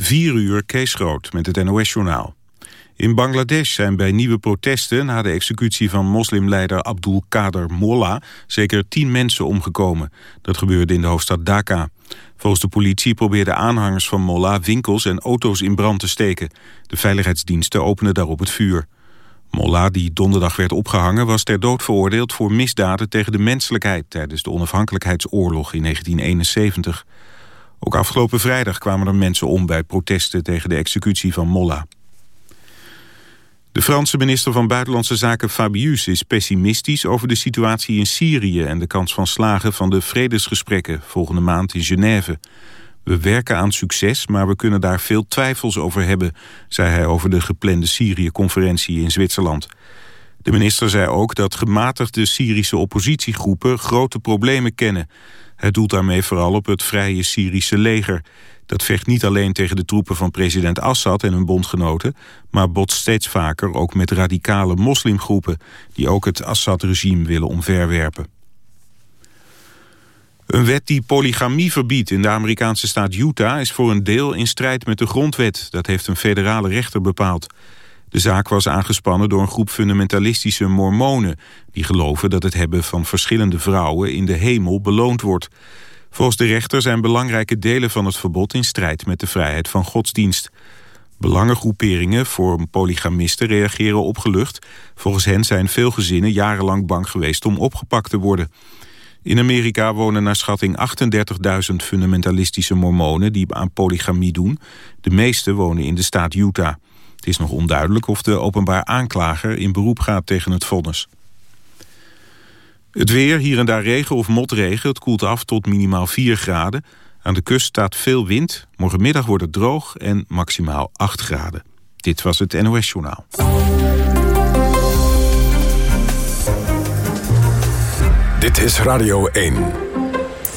4 uur Kees Groot met het NOS-journaal. In Bangladesh zijn bij nieuwe protesten na de executie van moslimleider Abdul Kader Mullah zeker tien mensen omgekomen. Dat gebeurde in de hoofdstad Dhaka. Volgens de politie probeerden aanhangers van Mullah winkels en auto's in brand te steken. De veiligheidsdiensten openden daarop het vuur. Mullah, die donderdag werd opgehangen, was ter dood veroordeeld voor misdaden tegen de menselijkheid tijdens de onafhankelijkheidsoorlog in 1971. Ook afgelopen vrijdag kwamen er mensen om bij protesten tegen de executie van Molla. De Franse minister van Buitenlandse Zaken Fabius is pessimistisch over de situatie in Syrië en de kans van slagen van de vredesgesprekken volgende maand in Genève. We werken aan succes, maar we kunnen daar veel twijfels over hebben, zei hij over de geplande Syrië-conferentie in Zwitserland. De minister zei ook dat gematigde Syrische oppositiegroepen grote problemen kennen. Hij doelt daarmee vooral op het vrije Syrische leger. Dat vecht niet alleen tegen de troepen van president Assad en hun bondgenoten... maar botst steeds vaker ook met radicale moslimgroepen... die ook het Assad-regime willen omverwerpen. Een wet die polygamie verbiedt in de Amerikaanse staat Utah... is voor een deel in strijd met de grondwet. Dat heeft een federale rechter bepaald. De zaak was aangespannen door een groep fundamentalistische mormonen... die geloven dat het hebben van verschillende vrouwen in de hemel beloond wordt. Volgens de rechter zijn belangrijke delen van het verbod in strijd met de vrijheid van godsdienst. Belangengroeperingen voor polygamisten reageren opgelucht. Volgens hen zijn veel gezinnen jarenlang bang geweest om opgepakt te worden. In Amerika wonen naar schatting 38.000 fundamentalistische mormonen die aan polygamie doen. De meeste wonen in de staat Utah. Is nog onduidelijk of de openbaar aanklager in beroep gaat tegen het vonnis. Het weer, hier en daar regen of motregen. Het koelt af tot minimaal 4 graden. Aan de kust staat veel wind. Morgenmiddag wordt het droog en maximaal 8 graden. Dit was het NOS Journaal. Dit is Radio 1.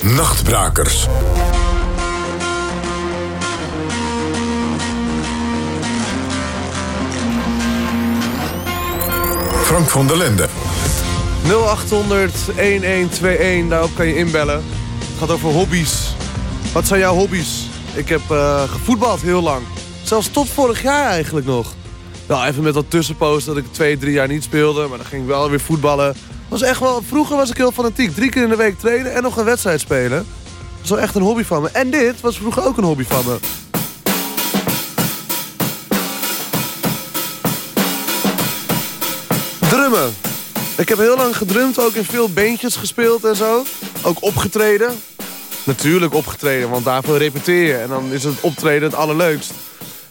Nachtbrakers. Frank van der Lende. 0800 1121, daarop kan je inbellen. Het gaat over hobby's. Wat zijn jouw hobby's? Ik heb uh, gevoetbald heel lang. Zelfs tot vorig jaar eigenlijk nog. Wel even met dat tussenpost dat ik twee, drie jaar niet speelde. Maar dan ging ik wel weer voetballen. Was echt wel, vroeger was ik heel fanatiek. Drie keer in de week trainen en nog een wedstrijd spelen. Dat was wel echt een hobby van me. En dit was vroeger ook een hobby van me. Drummen. Ik heb heel lang gedrumd, ook in veel beentjes gespeeld en zo. Ook opgetreden. Natuurlijk opgetreden, want daarvoor repeteer je. En dan is het optreden het allerleukst.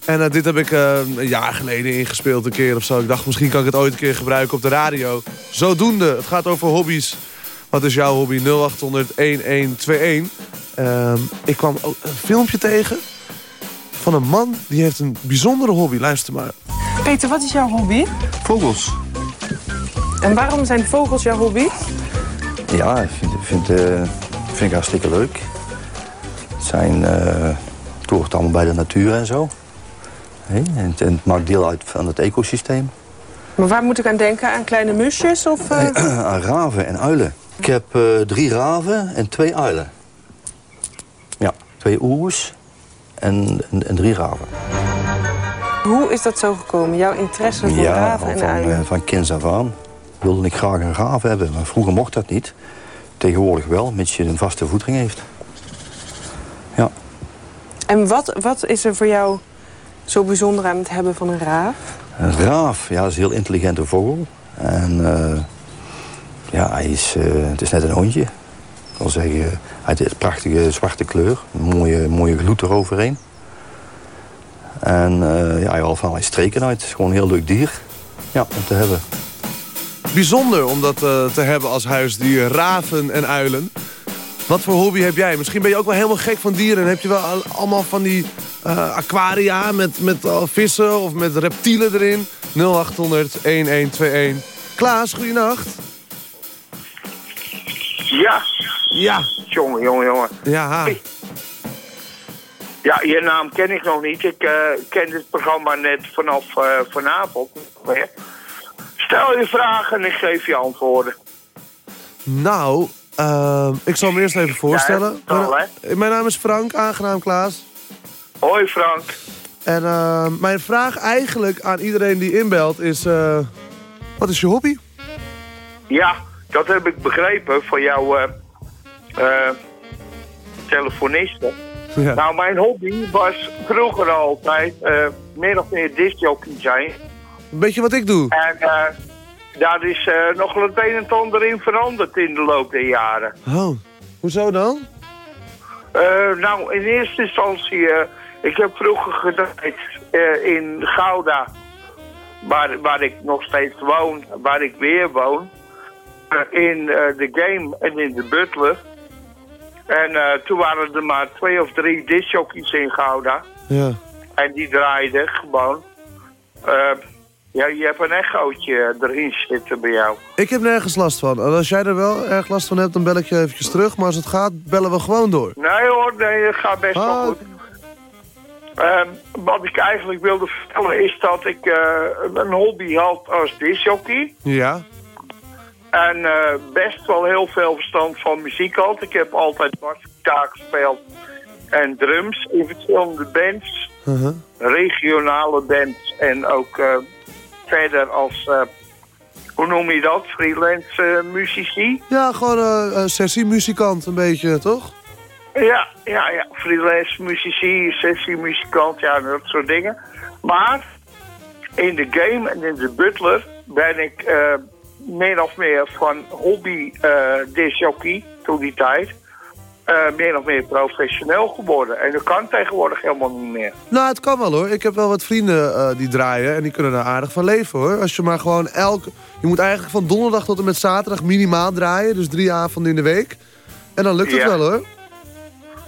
En uh, dit heb ik uh, een jaar geleden ingespeeld een keer of zo. Ik dacht, misschien kan ik het ooit een keer gebruiken op de radio. Zodoende, het gaat over hobby's. Wat is jouw hobby? 0800-1121. Uh, ik kwam ook een filmpje tegen van een man die heeft een bijzondere hobby. Luister maar. Peter, wat is jouw hobby? Vogels. En waarom zijn vogels jouw hobby? Ja, ik vind, vind, uh, vind ik hartstikke leuk. Het zijn, uh, het hoort allemaal bij de natuur en zo. Hey, en, en, het maakt deel uit van het ecosysteem. Maar waar moet ik aan denken? Aan kleine musjes? Of, uh... aan raven en uilen. Ik heb drie raven en twee uilen. Ja, twee oers en, en, en drie raven. Hoe is dat zo gekomen, jouw interesse voor ja, raven en van, uilen? van kinds af aan wilde ik graag een raaf hebben. Maar vroeger mocht dat niet. Tegenwoordig wel, mits je een vaste voeding heeft. Ja. En wat, wat is er voor jou zo bijzonder aan het hebben van een raaf? Een raaf, ja, dat is een heel intelligente vogel. En uh, ja, hij is, uh, het is net een hondje. Ik wil zeggen, hij heeft een prachtige zwarte kleur. Een mooie, mooie gloed eroverheen. En uh, ja, hij van hij streken uit. Het is gewoon een heel leuk dier ja, om te hebben bijzonder om dat uh, te hebben als huisdier. Raven en uilen. Wat voor hobby heb jij? Misschien ben je ook wel helemaal gek van dieren. En heb je wel allemaal van die uh, aquaria met, met uh, vissen of met reptielen erin. 0800 1121. Klaas, goeienacht. Ja. Ja. Jongen, jongen, jongen. Ja. Ja, je naam ken ik nog niet. Ik uh, ken het programma net vanaf vanavond. Stel je vragen en ik geef je antwoorden. Nou, uh, ik zal me eerst even voorstellen. Ja, mijn, mijn naam is Frank, aangenaam Klaas. Hoi Frank. En eh, mijn vraag eigenlijk aan iedereen die inbelt is... eh, wat is je hobby? Ja, dat heb ik begrepen van jouw eh eh, telefoniste. Ja. Nou, mijn hobby was vroeger altijd meer of meer discjockey zijn. Een beetje wat ik doe. En eh, daar is eh, nog het een en ander in veranderd in de loop der jaren. Oh, hoezo dan? Eh, nou, in eerste instantie, ik heb vroeger gedraaid in Gouda, waar, waar ik nog steeds woon, waar ik weer woon. in de game en in de Butler. En toen waren er maar twee of drie discjockeys in Gouda. Ja. En die draaiden gewoon. Eh, ja, je hebt een echootje erin zitten bij jou. Ik heb nergens last van. En als jij er wel erg last van hebt, dan bel ik je eventjes terug. Maar als het gaat, bellen we gewoon door. Nee hoor, nee, het gaat best wel Ah, goed. Ehm, wat ik eigenlijk wilde vertellen is dat ik eh, een hobby had als discjockey. Ja. En eh, best wel heel veel verstand van muziek had. Ik heb altijd basgitaar gespeeld en drums in verschillende bands. Uh-huh. Regionale bands en ook eh, verder als, eh, hoe noem je dat, freelance eh, muzici. Ja, gewoon een sessiemuzikant een beetje, toch? Ja, ja, ja. Freelance muzici, sessiemuzikant, ja, dat soort dingen. Maar in de game en in de butler ben ik min of meer van hobby eh disjockey, toen die tijd, eh meer of meer professioneel geworden. En dat kan tegenwoordig helemaal niet meer. Nou, het kan wel hoor. Ik heb wel wat vrienden eh, die draaien en die kunnen daar aardig van leven hoor. Als je maar gewoon elke... Je moet eigenlijk van donderdag tot en met zaterdag minimaal draaien. Dus drie avonden in de week. En dan lukt het Ja. wel hoor.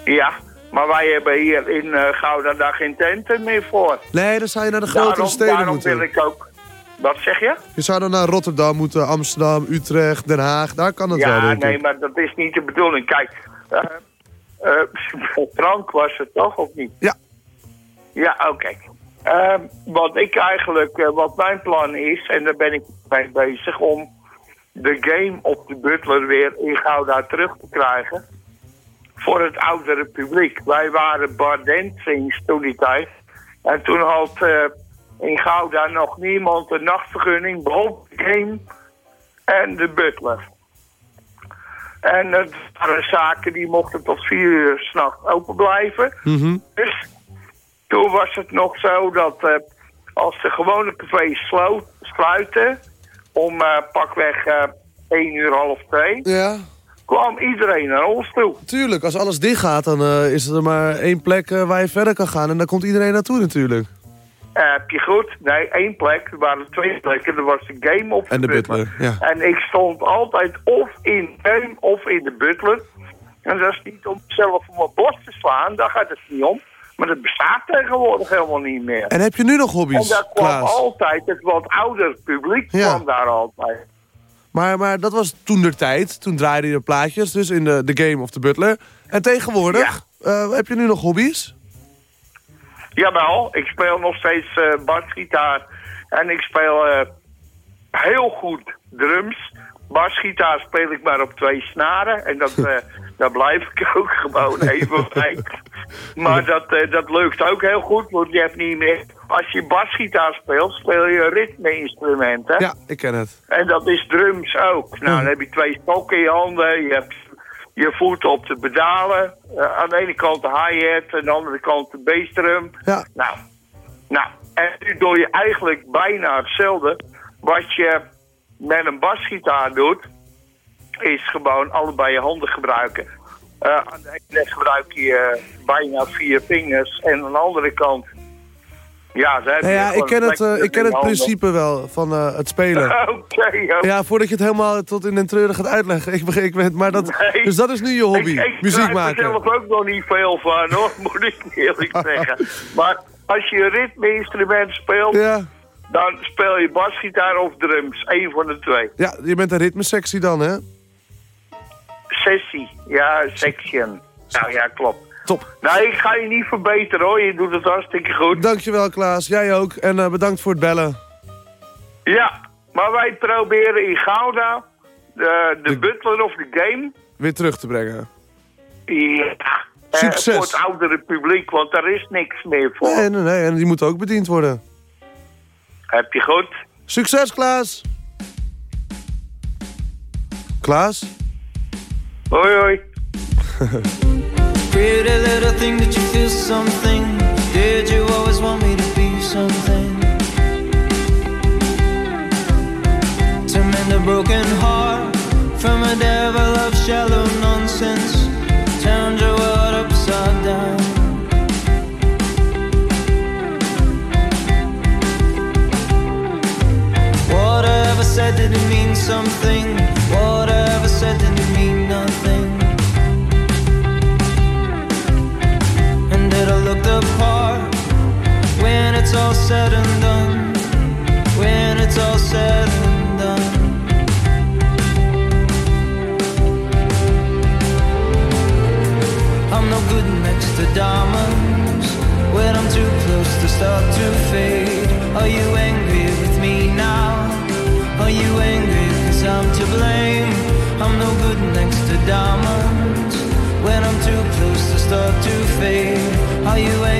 Ja, maar wij hebben hier in eh Gouda daar geen tenten meer voor. Nee, dan zou je naar de grotere Daarom, steden daarom moeten. wil ik ook... Wat zeg je? Je zou dan naar Rotterdam moeten, Amsterdam, Utrecht, Den Haag. Daar kan het wel, Ja, nee, maar dat is niet de bedoeling. Kijk, eh eh, Frank was het toch, of niet? Ja. Ja, oké. Ehm, wat ik eigenlijk, eh, wat mijn plan is, en daar ben ik mee bezig, om de game op de Butler weer in Gouda terug te krijgen. Voor het oudere publiek. Wij waren bar dancings toen die tijd. En toen had in Gouda nog niemand een nachtvergunning, behalve de game en de Butler. En het waren zaken die mochten tot vier uur s'nachts open blijven. Mhm. Dus toen was het nog zo dat eh, als de gewone cafés slo- sluiten om eh, pakweg eh 1 uur half twee, Ja, kwam iedereen naar ons toe. tuurlijk. Als alles dicht gaat, dan eh, is er maar één plek eh, waar je verder kan gaan. En daar komt iedereen naartoe natuurlijk. Eh, heb je goed? Nee, één plek. Er waren twee plekken. Er was de game of En de Butler, ja. En ik stond altijd of in game of in de Butler. En dat is niet om zelf op mijn borst te slaan. Daar gaat het niet om. Maar dat bestaat tegenwoordig helemaal niet meer. En heb je nu nog En hobby's, daar kwam Klaas? altijd het wat ouder publiek Ja. kwam daar altijd. Maar, maar dat was toen de tijd. Toen draaide je de plaatjes, dus in de, de game of de butler. En tegenwoordig, eh, heb je nu nog hobby's? Jawel, ik speel nog steeds eh basgitaar. En ik speel eh, heel goed drums. Basgitaar speel ik maar op twee snaren. En dat, eh, daar blijf ik ook gewoon even bij. Maar dat, dat lukt ook heel goed. Want je hebt niet meer... Als je basgitaar speelt, speel je een ritme-instrument, hè? Ja, ik ken het. En dat is drums ook. Nou, dan heb je twee stokken in je handen. Je hebt je voet op de pedalen. Eh, aan de ene kant de hi-hat, aan de andere kant de bassdrum. Ja. Nou, nou, en nu doe je eigenlijk bijna hetzelfde. Wat je met een basgitaar doet, is gewoon allebei je handen gebruiken. Eh, aan de ene gebruik je eh, bijna vier vingers en aan de andere kant... Ja, ja, ik ken het, eh, ik ken het principe wel van eh, het spelen. Oké. Ja, voordat je het helemaal tot in den treuren gaat uitleggen. Ik begreep het, maar dat, Nee. dus dat is nu je hobby, Ik, ik muziek er maken. zelf ook nog niet veel van, hoor, moet ik eerlijk zeggen. Maar als je een ritme-instrument speelt, Ja, dan speel je basgitaar of drums. Eén van de twee. ja, je bent een ritmesectie dan, hè? Sessie, ja, section. Nou ja, klopt. Top. Nou, ik ga je niet verbeteren hoor, je doet het hartstikke goed. Dankjewel, Klaas. Jij ook. En eh, bedankt voor het bellen. Ja, maar wij proberen in Gouda de, de De- butler of de game. Weer terug te brengen. Ja, Eh, Succes. voor het oudere publiek, want daar is niks meer voor. Nee, nee, nee. En die moeten ook bediend worden. Heb je goed? Succes, Klaas! Klaas? Hoi, hoi. Pretty little thing that you feel something. Did you always want me to be something? To mend a broken heart from a devil of shallow nonsense. Turned your world upside down. Whatever said didn't mean something. Whatever said didn't it'll look the part when it's all said and done. When it's all said and done. I'm no good next to diamonds when I'm too close to start to fade. Are you angry with me now? Are you angry cause I'm to blame? I'm no good next to diamonds when I'm too close to start to fade. Are you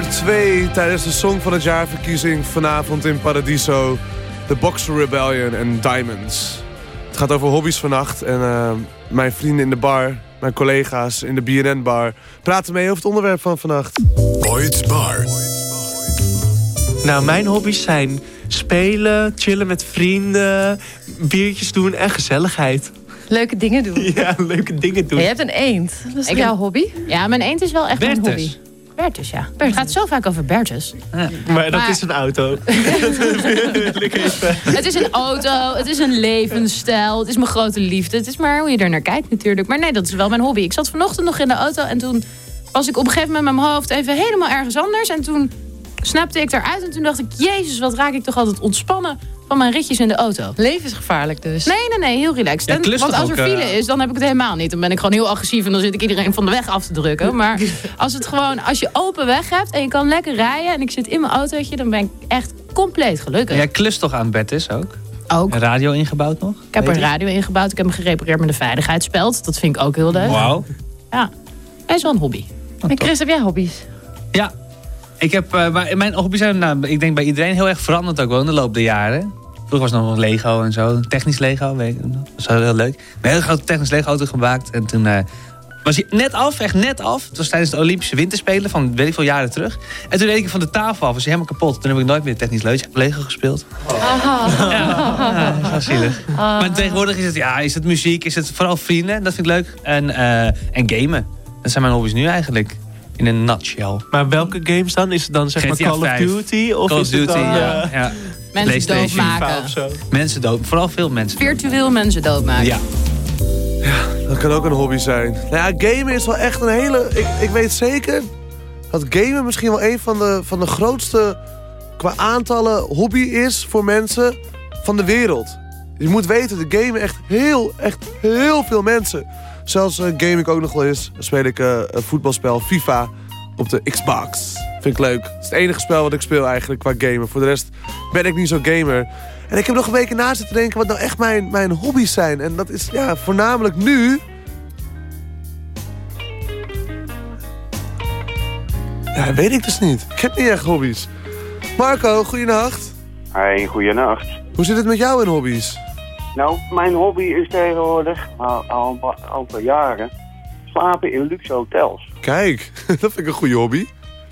Nummer 2 tijdens de Song van het Jaarverkiezing vanavond in Paradiso. The Boxer Rebellion en Diamonds. Het gaat over hobby's vannacht en eh, mijn vrienden in de bar, mijn collega's in de BNN-bar... praten mee over het onderwerp van vannacht. Boyd's Bar. Nou, mijn hobby's zijn spelen, chillen met vrienden, biertjes doen en gezelligheid. Leuke dingen doen. Ja, leuke dingen doen. Je hebt een eend. Dat is jouw hobby? Ja, mijn eend is wel echt mijn Bertus. hobby. Bertus, ja. Het gaat zo vaak over Bertus. Maar dat Maar- is een auto. Het is een auto, het is een levensstijl, het is mijn grote liefde. Het is maar hoe je er naar kijkt natuurlijk. Maar nee, dat is wel mijn hobby. Ik zat vanochtend nog in de auto en toen was ik op een gegeven moment met mijn hoofd even helemaal ergens anders. En toen snapte ik eruit en toen dacht ik, jezus, wat raak ik toch altijd ontspannen van mijn ritjes in de auto. Levensgevaarlijk dus. Nee, nee, nee, heel relaxed. Ja, En- klus want als er ook, file eh, is, dan heb ik het helemaal niet. Dan ben ik gewoon heel agressief en dan zit ik iedereen van de weg af te drukken. Maar als het gewoon, als je open weg hebt en je kan lekker rijden en ik zit in mijn autootje, dan ben ik echt compleet gelukkig. Jij klust toch aan Bertus ook? Ook. Een radio ingebouwd nog? Ik heb er een radio ingebouwd. Ik heb hem gerepareerd met een veiligheidsspeld. Dat vind ik ook heel leuk. Wauw. Ja, hij is wel een hobby. En Chris, heb jij hobby's? Ja. Ik heb, eh, maar mijn hobby's zijn, nou, ik denk bij iedereen heel erg veranderd ook wel in de loop der jaren. Vroeger was nog Lego en zo. Technisch Lego, weet ik. Dat was heel, leuk. Een hele grote technisch Lego auto gemaakt. En toen eh, was hij net af, echt net af. Het was tijdens de Olympische Winterspelen van weet ik veel jaren terug. En toen deed ik van de tafel af. Was hij helemaal kapot. Toen heb ik nooit meer technisch Lego gespeeld. Ja, dat is wel zielig. Maar tegenwoordig is het, ja, is het muziek, is het vooral vrienden. Dat vind ik leuk. En, eh, en gamen. Dat zijn mijn hobby's nu eigenlijk. In een nutshell. Maar welke games dan? Is het dan zeg maar Call of 5. Duty? Of Call of is het Duty, dan, ja. eh, ja. Mensen doodmaken. of zo? Mensen dood. Vooral veel mensen. Virtueel mensen doodmaken. Ja. Dat kan ook een hobby zijn. Nou ja, gamen is wel echt een hele... Ik, ik weet zeker dat gamen misschien wel een van de, van de grootste... qua aantallen hobby is voor mensen van de wereld. Je moet weten, de gamen echt heel, echt heel veel mensen. Zelfs eh, game ik ook nog wel eens. Dan speel ik eh, een voetbalspel FIFA op de Xbox. Vind ik leuk. Het is het enige spel wat ik speel eigenlijk qua gamen. Voor de rest ben ik niet zo gamer. En ik heb nog een week na zitten denken wat nou echt mijn, mijn hobby's zijn. En dat is ja, voornamelijk nu... Ja, weet ik dus niet. Ik heb niet echt hobby's. Marco, goeienacht. Hey, goeienacht. Hoe zit het met jou in hobby's? Nou, mijn hobby is tegenwoordig, al, al een aantal jaren, slapen in luxe hotels. Kijk, dat vind ik een goede hobby.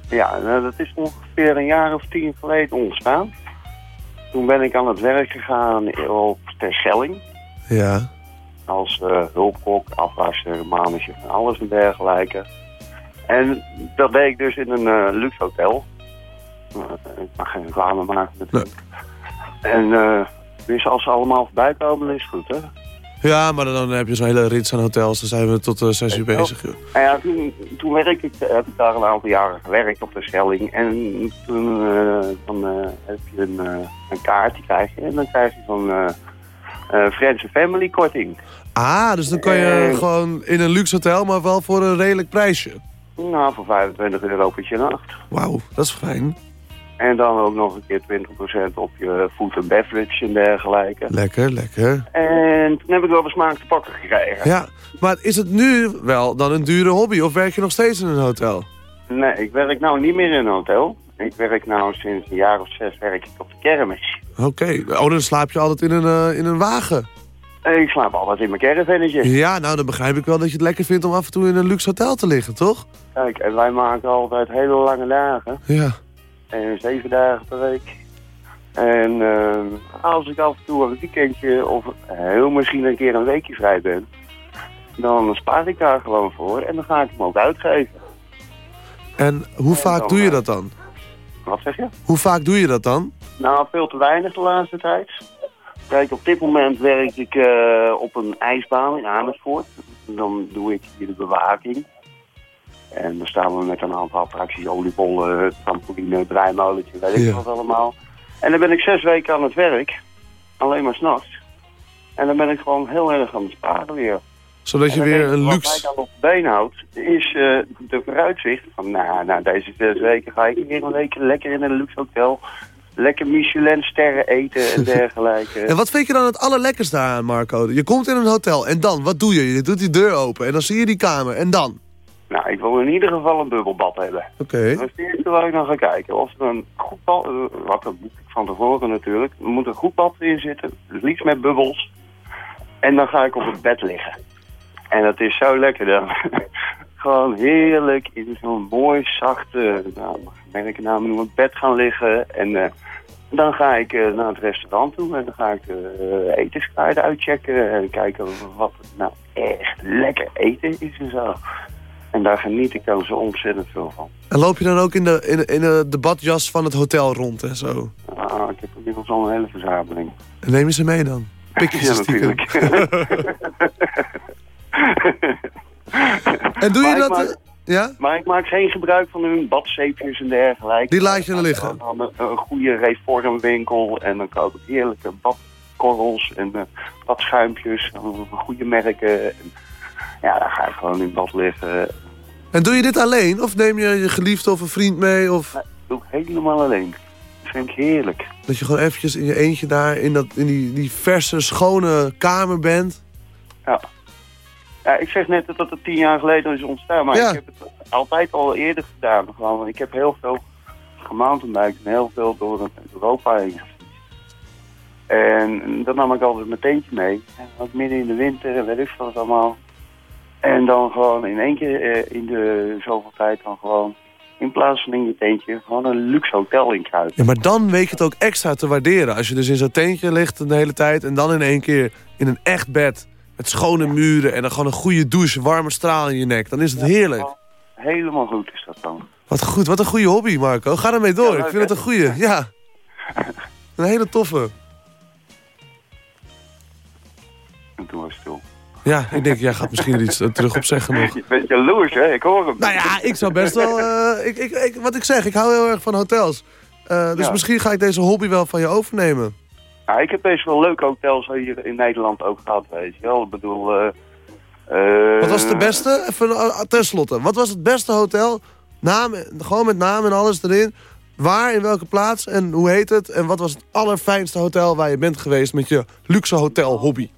Ja, nou, dat is ongeveer een jaar of tien geleden ontstaan. Toen ben ik aan het werk gegaan op Terschelling. Ja. Als eh, hulpkok, afwasser, manager en alles en dergelijke. En dat deed ik dus in een eh, luxe hotel. Nou, ik mag geen reclame maken natuurlijk. En eh dus als ze allemaal voorbij komen, is het goed, hè? Ja, maar dan heb je zo'n hele rits aan hotels. Dan zijn we tot eh, zes uur bezig. joh. Nou ja, toen, toen werk ik, heb ik daar een aantal jaren gewerkt op de Schelling. En toen eh, dan, eh, heb je een, eh, een kaart, die krijg je. En dan krijg je van eh eh Friends and Family korting. Ah, dus dan kan je Eh. gewoon in een luxe hotel, maar wel voor een redelijk prijsje. Nou, voor 25 euro per nacht. Wauw, dat is fijn. En dan ook nog een keer 20% op je food and beverage en dergelijke. Lekker, lekker. En toen heb ik wel de smaak te pakken gekregen. Ja, maar is het nu wel dan een dure hobby? Of werk je nog steeds in een hotel? Nee, ik werk nou niet meer in een hotel. Ik werk nou sinds een jaar of zes werk ik op de kermis. Oké, oh, dan slaap je altijd in een, eh, in een wagen. Ik slaap altijd in mijn caravannetje. Ja, nou dan begrijp ik wel dat je het lekker vindt om af en toe in een luxe hotel te liggen, toch? Kijk, en wij maken altijd hele lange dagen. Ja. En zeven dagen per week. En eh, als ik af en toe een weekendje of heel misschien een keer een weekje vrij ben, dan spaar ik daar gewoon voor en dan ga ik hem ook uitgeven. En hoe vaak dan, doe je eh, dat dan? Wat zeg je? Hoe vaak doe je dat dan? Nou, veel te weinig de laatste tijd. Kijk, op dit moment werk ik eh, op een ijsbaan in Amersfoort. Dan doe ik hier de bewaking. En dan staan we met een aantal attracties, oliebollen, trampoline, draaimolentje, weet ik Ja. wat allemaal. En dan ben ik zes weken aan het werk, alleen maar s'nachts. En dan ben ik gewoon heel erg aan het sparen weer. Zodat je weer een Wat luxe... mij dan op de been houdt, is eh, de vooruitzicht van, nou, nou, deze zes weken ga ik weer een week lekker in een luxe hotel. Lekker Michelin-sterren eten en dergelijke. En wat vind je dan het allerlekkerste aan, Marco? Je komt in een hotel en dan, wat doe je? Je doet die deur open en dan zie je die kamer en dan? Nou, ik wil in ieder geval een bubbelbad hebben. Oké. Dat is het eerste waar ik dan ga kijken. Of er een goed bad, eh, wat dat moet ik van tevoren natuurlijk. Er moet een goed bad in zitten, het liefst met bubbels. En dan ga ik op het bed liggen. En dat is zo lekker dan. Gewoon heerlijk in zo'n mooi zachte, nou, merk ik naam noemen, bed gaan liggen. En eh, dan ga ik eh, naar het restaurant toe en dan ga ik de etenskaarten uitchecken. En kijken wat nou echt lekker eten is en zo. En daar geniet ik dan zo ontzettend veel van. En loop je dan ook in de, in in de, badjas van het hotel rond en zo? Ah, ik heb inmiddels al een hele verzameling. En neem je ze mee dan? Pik je ze Ja, natuurlijk. En doe je Maar dat... maak- eh, ja? Maar ik maak geen gebruik van hun badzeepjes en dergelijke. Die laat je er liggen? Dan een, een goede reformwinkel en dan koop ik heerlijke badkorrels en eh, badschuimpjes, en goede merken. En, ja, dan ga ik gewoon in bad liggen. En doe je dit alleen? Of neem je je geliefde of een vriend mee? Of... Dat doe ik helemaal alleen. vind ik heerlijk. Dat je gewoon eventjes in je eentje daar in, dat, in die, die verse, schone kamer bent. Ja. Ja, ik zeg net dat het tien jaar geleden is ontstaan, maar Ja. ik heb het altijd al eerder gedaan. Gewoon, ik heb heel veel gemountainbiked en heel veel door Europa heen. En dan nam ik altijd mijn tentje mee. En ook midden in de winter en weet ik veel wat allemaal. En dan gewoon in één keer eh, in de zoveel tijd dan gewoon... In plaats van in je tentje, gewoon een luxe hotel in. Ja, maar dan weet je het ook extra te waarderen. Als je dus in zo'n tentje ligt de hele tijd... en dan in één keer in een echt bed... met schone muren en dan gewoon een goede douche... warme straal in je nek. Dan is het heerlijk. Helemaal goed is dat dan. Wat goed, wat een goede hobby, Marco. Ga ermee door. Ja, leuk, ik vind het een goede. Ja. Een hele toffe. Ja, ik denk, jij gaat misschien er iets eh, terug op zeggen nog. Je bent jaloers, hè? Ik hoor hem. Nou ja, ik zou best wel... eh, ik, ik, ik, wat ik zeg, ik hou heel erg van hotels. Eh, dus Ja. misschien ga ik deze hobby wel van je overnemen. Ja, ik heb best wel leuke hotels hier in Nederland ook gehad, weet je wel. Ik bedoel... Wat was de beste? Even uh, ten slotte. Wat was het beste hotel? Naam, gewoon met naam en alles erin. Waar, in welke plaats en hoe heet het? En wat was het allerfijnste hotel waar je bent geweest met je luxe hotel hobby?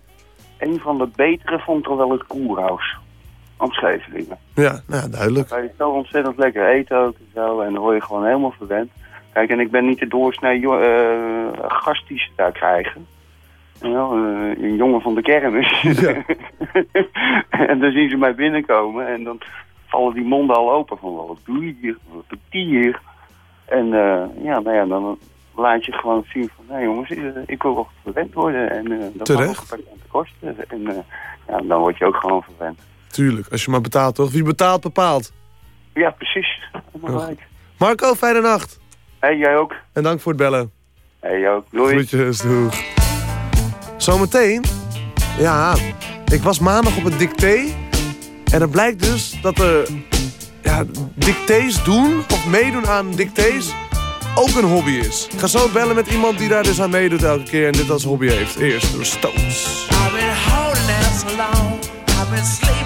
Een van de betere vond ik wel het Koerhuis. Op Scheveningen. Ja, nou, duidelijk. Daar je zo ontzettend lekker eten ook en zo. En dan word je gewoon helemaal verwend. Kijk, en ik ben niet de doorsnee eh, gast die ze daar krijgen. Ja, eh, een jongen van de kermis. en dan zien ze mij binnenkomen en dan vallen die monden al open van wat doe je hier, wat doet die hier? En eh, ja, nou ja, dan laat je gewoon zien van, nee jongens, eh, ik wil wel verwend worden. En eh dat Terecht. mag kosten. En eh, ja, dan word je ook gewoon verwend. Tuurlijk, als je maar betaalt toch? Wie betaalt bepaalt. Ja, precies. Marco, fijne nacht. Hé, jij ook. En dank voor het bellen. Hé, jij ook. Doei. Groetjes, doeg. Zometeen, ja, ik was maandag op het dicté. En het blijkt dus dat er ja, dictées doen of meedoen aan dictées ook een hobby is. Ik ga zo bellen met iemand die daar dus aan meedoet elke keer en dit als hobby heeft. Eerst door Stones. Been holding so long. Been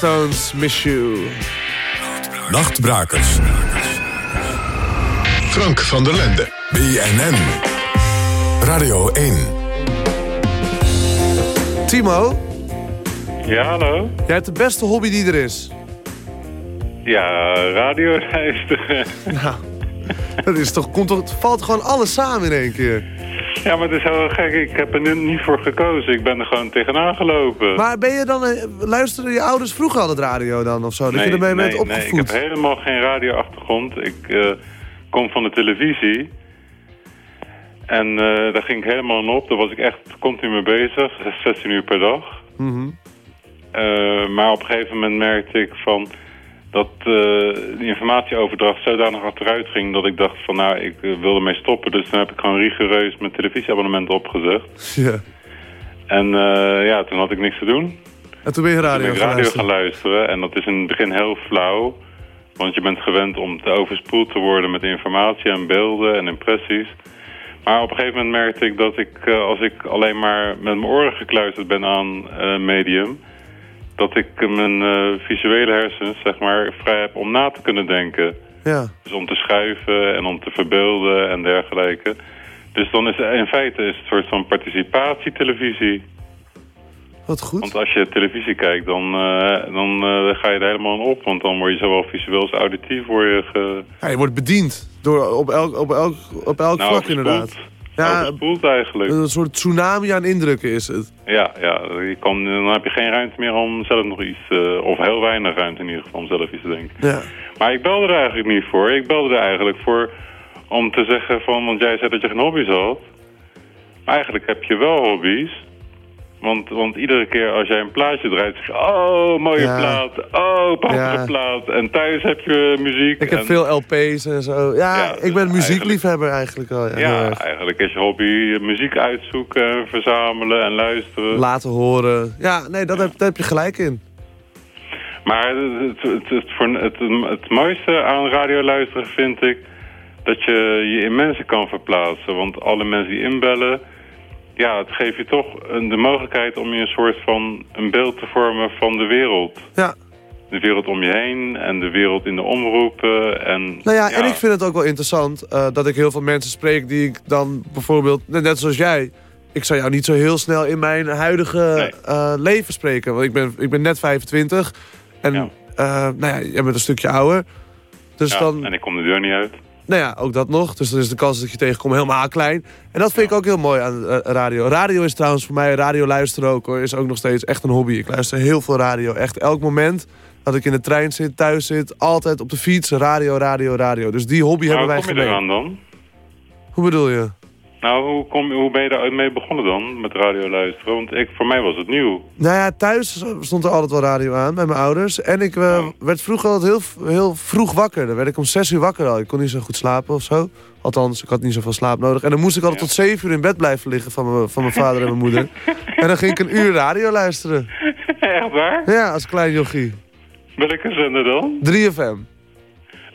Stones, Miss You. Nachtbrakers. Frank van der Lende. BNN. Radio 1. Timo, Ja, hallo? jij hebt de beste hobby die er is. Ja, radio luisteren. Nou, dat is toch, komt toch, valt gewoon alles samen in één keer. Ja, maar het is heel gek. Ik heb er nu niet voor gekozen. Ik ben er gewoon tegenaan gelopen. Maar ben je dan, eh, luisteren je ouders vroeger al het radio dan of zo? Dat je ermee bent nee, nee, opgevoed? ik heb helemaal geen radioachtergrond. Ik eh, kom van de televisie. En eh, daar ging ik helemaal op. Daar was ik echt continu mee bezig. 16 uur per dag. Mhm. Maar op een gegeven moment merkte ik van dat eh, de informatieoverdracht zodanig achteruit ging dat ik dacht van nou, ik eh, wilde mee stoppen. Dus toen heb ik gewoon rigoureus mijn televisieabonnement opgezegd. Ja. En eh, ja, toen had ik niks te doen. En toen ben je radio ben ik gaan radio luisteren. gaan luisteren. En dat is in het begin heel flauw. Want je bent gewend om te overspoeld te worden met informatie en beelden en impressies. Maar op een gegeven moment merkte ik dat ik, als ik alleen maar met mijn oren gekluisterd ben aan medium... dat ik mijn eh, visuele hersens, zeg maar, vrij heb om na te kunnen denken. Ja. Dus om te schuiven en om te verbeelden en dergelijke. Dus dan is in feite is het een soort van participatietelevisie. Wat goed. Want als je televisie kijkt, dan, eh, dan eh, ga je er helemaal in op. Want dan word je zowel visueel als auditief word je ge... Ja, je wordt bediend door, op elk, op elk, op elk Nou, vlak inderdaad. Ja, overspoeld eigenlijk. een soort tsunami aan indrukken is het. Ja, ja je kan, dan heb je geen ruimte meer om zelf nog iets... eh, of heel weinig ruimte in ieder geval om zelf iets te denken. Ja. Maar ik belde er eigenlijk niet voor. Ik belde er eigenlijk voor om te zeggen van... Want jij zei dat je geen hobby's had. Maar eigenlijk heb je wel hobby's. Want, want iedere keer als jij een plaatje draait... zeg je, oh, mooie Ja. plaat. Oh, prachtige Ja. plaat. En thuis heb je muziek. Ik heb veel LP's en zo. Ja, ik ben muziekliefhebber eigenlijk al. Ja, eigenlijk is je hobby muziek uitzoeken, en verzamelen en luisteren. Laten horen. Ja, nee, dat heb, daar heb je gelijk in. Maar het, het, het, het mooiste aan radio luisteren vind ik dat je je in mensen kan verplaatsen. Want alle mensen die inbellen, ja, het geeft je toch een, de mogelijkheid om je een soort van een beeld te vormen van de wereld. Ja. De wereld om je heen en de wereld in de omroepen. En, Nou ja, en ik vind het ook wel interessant eh, dat ik heel veel mensen spreek die ik dan bijvoorbeeld, net net zoals jij, ik zou jou niet zo heel snel in mijn huidige eh, leven spreken. Want ik ben, ik ben net 25 en eh, nou ja, jij bent een stukje ouder. Dus ja, dan, En ik kom de deur niet uit. Nou ja, ook dat nog. Dus dan is de kans dat je tegenkomt helemaal klein. En dat vind ik ook heel mooi aan eh, radio. Radio is trouwens voor mij, radio luisteren ook hoor, is ook nog steeds echt een hobby. Ik luister heel veel radio. Echt elk moment dat ik in de trein zit, thuis zit, altijd op de fiets, radio, radio, radio. Dus die hobby Nou, hebben hoe wij kom je gemeen. eraan dan? Hoe bedoel je? Nou, hoe, kom, hoe ben je daar mee begonnen dan, met radio luisteren? Want ik, voor mij was het nieuw. Nou ja, thuis stond er altijd wel radio aan bij mijn ouders. En ik eh, werd vroeger altijd heel, heel vroeg wakker. Dan werd ik om zes uur wakker al. Ik kon niet zo goed slapen of zo. Althans, ik had niet zoveel slaap nodig. En dan moest ik altijd tot zeven uur in bed blijven liggen van mijn, van mijn vader en mijn moeder. En dan ging ik een uur radio luisteren. Echt waar? Ja, als klein jochie. Welke zender dan? 3FM.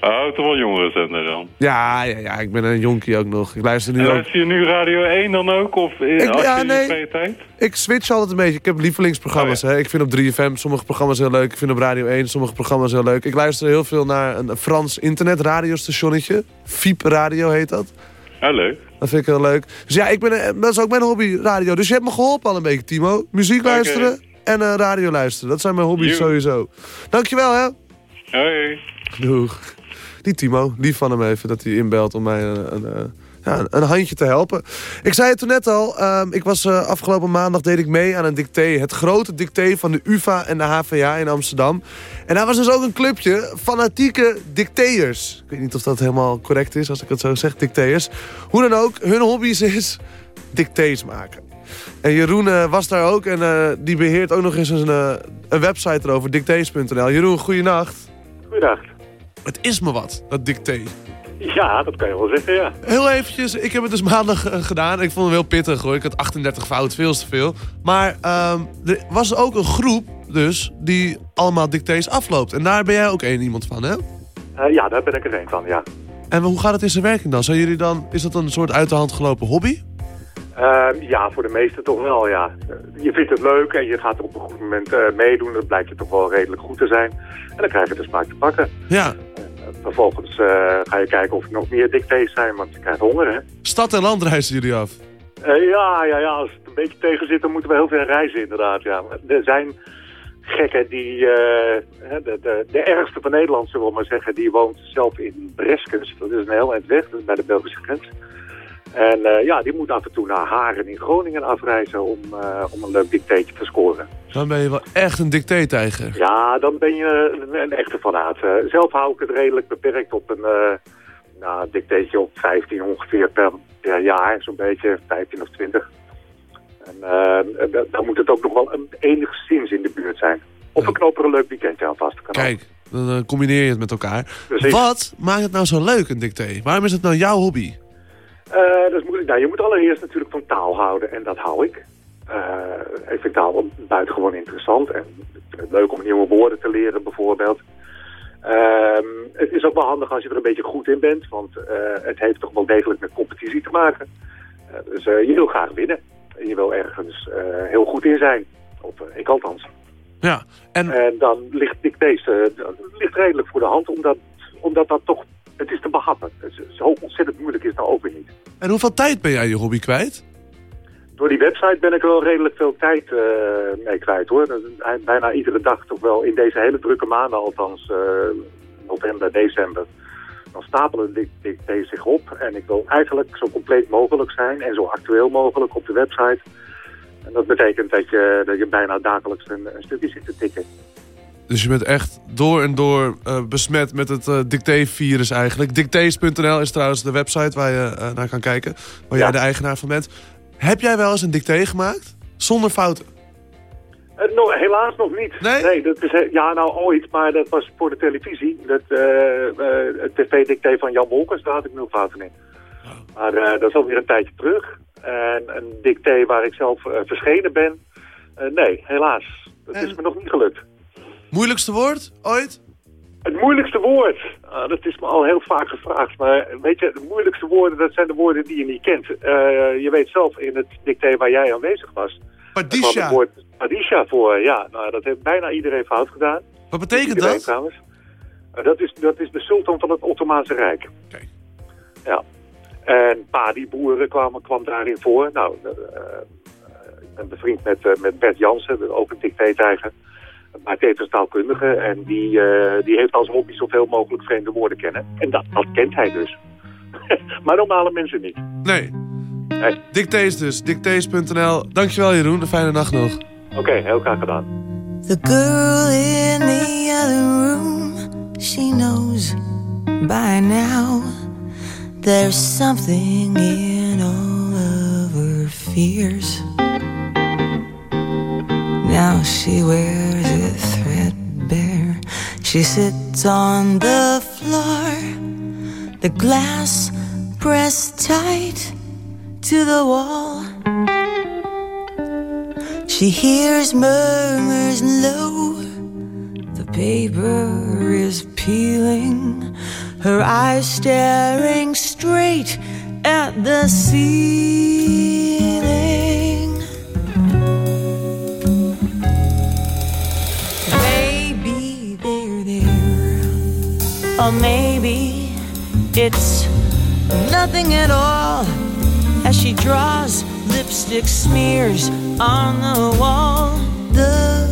Oh, toch wel jongere zender dan. Ja, ja, ja, ik ben een jonkie ook nog. Ik luister nu En luister je nu Radio 1 dan ook? Of eh, Ik- als ja, je nee. vrije tijd? Ik switch altijd een beetje. Ik heb lievelingsprogramma's. Oh, hè. Ik vind op 3FM sommige programma's heel leuk. Ik vind op Radio 1 sommige programma's heel leuk. Ik luister heel veel naar een Frans internetradiostationnetje. Fiep Radio heet dat. Ja, leuk. Dat vind ik heel leuk. Dus ja, ik ben, eh, dat is ook mijn hobby, radio. Dus je hebt me geholpen al een beetje, Timo. Muziek luisteren en eh, radio luisteren. Dat zijn mijn hobby's Joe. sowieso. Dankjewel, hè. Hoi. Doeg. Die Timo, lief van hem even dat hij inbelt om mij een, een, eh, ja, een handje te helpen. Ik zei het toen net al, ehm, ik was eh, afgelopen maandag deed ik mee aan een dicté. Het grote dicté van de UvA en de HVA in Amsterdam. En daar was dus ook een clubje, fanatieke dictéers. Ik weet niet of dat helemaal correct is als ik het zo zeg, dictéers. Hoe dan ook, hun hobby's is dictés maken. En Jeroen eh, was daar ook en die beheert ook nog eens een, een website erover, dictés.nl. Jeroen, goeienacht. Goeiedag. Het is me wat, dat dicté. Ja, dat kan je wel zeggen, ja. Heel eventjes, ik heb het dus maandag eh, gedaan. Ik vond het heel pittig hoor. Ik had 38 fout, veel te veel. Maar ehm, er was ook een groep dus die allemaal dictées afloopt. En daar ben jij ook één iemand van, hè? Eh, ja, daar ben ik er een van, ja. En hoe gaat het in zijn werking dan? Zijn jullie dan? Is dat een soort uit de hand gelopen hobby? Ehm, ja, voor de meesten toch wel, ja. Eh, Je vindt het leuk en je gaat er op een goed moment eh, meedoen. Dat blijkt je toch wel redelijk goed te zijn. En dan krijg je de smaak te pakken. Ja. Vervolgens eh, ga je kijken of er nog meer dictées zijn, want je krijgt honger, hè. Stad en land reizen jullie af. Eh, ja, ja, ja, als het een beetje tegen zit, dan moeten we heel ver reizen inderdaad. Ja. Maar Er zijn gekken die, eh, de, de, de ergste van Nederland zullen we maar zeggen, die woont zelf in Breskens. Dat is een heel eind weg, dat is bij de Belgische grens. En eh, ja, die moet af en toe naar Haren in Groningen afreizen om, eh, om een leuk dictaatje te scoren. Dan ben je wel echt een dictaatijger. Ja, dan ben je een, een echte fanaat. Eh, zelf hou ik het redelijk beperkt op een nou, dictaatje op 15 ongeveer per, per jaar, zo'n beetje 15 of 20. En da- dan moet het ook nog wel een enigszins in de buurt zijn. Of we knopen er een leuk weekendje aan vast. Kan ook. Kijk, dan combineer je het met elkaar. Precies. Wat maakt het nou zo leuk, een dicté? Waarom is het nou jouw hobby? Eh, dat is moeilijk. Nou, je moet allereerst natuurlijk van taal houden en dat hou ik. Eh, ik vind taal buitengewoon interessant en ik leuk om nieuwe woorden te leren bijvoorbeeld. Ehm, het is ook wel handig als je er een beetje goed in bent, want eh, het heeft toch wel degelijk met competitie te maken. Dus je wil graag winnen. En je wil ergens heel goed in zijn. Of ik althans. Ja, en... dan ligt deze uh, ligt redelijk voor de hand, omdat, omdat dat toch, het is te behappen. Het is, zo ontzettend moeilijk is het nou ook weer niet. En hoeveel tijd ben jij je hobby kwijt? Door die website ben ik er wel redelijk veel tijd uh, mee kwijt hoor. Bijna iedere dag toch wel, in deze hele drukke maanden althans, uh, november, december. Dan stapelen deze zich op en ik wil eigenlijk zo compleet mogelijk zijn en zo actueel mogelijk op de website. En dat betekent dat je, dat je bijna dagelijks een, een stukje zit te tikken. Dus je bent echt door en door uh, besmet met het uh, dicté-virus eigenlijk. Dictates.nl is trouwens de website waar je uh, naar kan kijken. Waar ja. jij de eigenaar van bent. Heb jij wel eens een dicté gemaakt? Zonder fouten? Uh, no, helaas nog niet. Nee? nee dat is, ja, nou ooit, maar dat was voor de televisie. Dat uh, tv-dicté van Jan Wolkers, daar had ik nul fouten in. Oh. Maar dat is alweer een tijdje terug. En een dicté waar ik zelf verschenen ben, nee, helaas. Dat en... is me nog niet gelukt. Moeilijkste woord ooit? Het moeilijkste woord? Uh, dat is me al heel vaak gevraagd. Maar weet je, de moeilijkste woorden, dat zijn de woorden die je niet kent. Uh, je weet zelf in het dicté waar jij aanwezig was. Padisha. Het woord Padisha voor, ja. Nou, dat heeft bijna iedereen fout gedaan. Wat betekent dat? Trouwens. Uh, dat, is, dat is de sultan van het Ottomaanse Rijk. Oké. Okay. Ja. En padi-boeren kwamen, kwam daarin voor. Nou, uh, ik ben bevriend met, met Bert Jansen, ook een dicté-tijger maar tevens taalkundige. En die, uh, die heeft als hobby zoveel mogelijk vreemde woorden kennen. En dat, dat kent hij dus. maar normale mensen niet. Nee. nee. Dictates dus. Dictates.nl. Dankjewel Jeroen. Een fijne nacht nog. Oké, okay, heel graag gedaan. The girl in the other room. She knows by now. There's something in all of her fears. Now she wears it threadbare. She sits on the floor, the glass pressed tight to the wall. She hears murmurs low. The paper is peeling, her eyes staring straight at the ceiling. It's nothing at all as she draws lipstick smears on the wall. The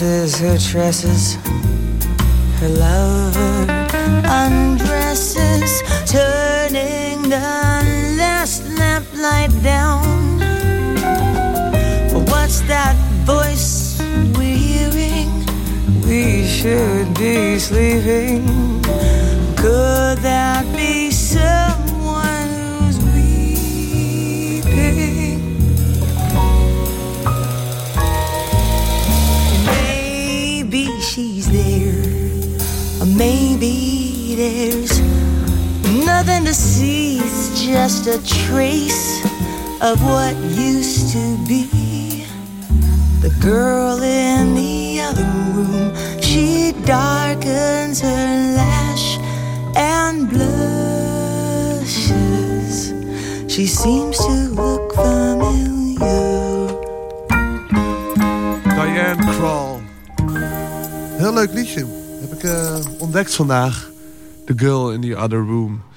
tosses her tresses, her lover undresses, turning the last lamplight down. What's that voice we're hearing? We should be sleeping. Just a trace of what used to be. The girl in the other room, she darkens her lash and blushes. She seems to look familiar. Diane Crawl. Heel leuk liedje. Heb ik eh, ontdekt vandaag. The Girl in the Other Room.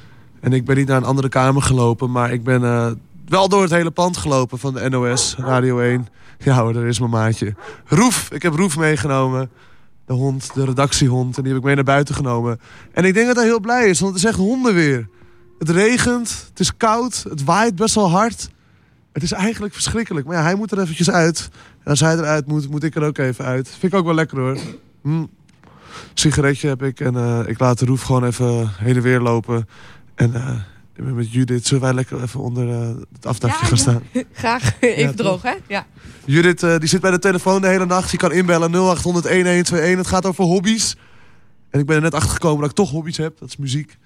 En ik ben niet naar een andere kamer gelopen, maar ik ben eh, wel door het hele pand gelopen van de NOS, Radio 1. Ja hoor, daar is mijn maatje. Roef, ik heb Roef meegenomen. De hond, de redactiehond. En die heb ik mee naar buiten genomen. En ik denk dat hij heel blij is, want het is echt hondenweer. Het regent, het is koud, het waait best wel hard. Het is eigenlijk verschrikkelijk. Maar ja, hij moet er eventjes uit. En als hij eruit moet, moet ik er ook even uit. Vind ik ook wel lekker hoor. Hm. Sigaretje heb ik en eh, ik laat de roef gewoon even heen en weer lopen. En ik ben met Judith, zullen wij lekker even onder eh, het afdakje gaan staan? Graag. Even Ja, droog, hè? Ja. Judith eh, die zit bij de telefoon de hele nacht. Je kan inbellen 0800 1121. Het gaat over hobby's. En ik ben er net achter gekomen dat ik toch hobby's heb. Dat is muziek.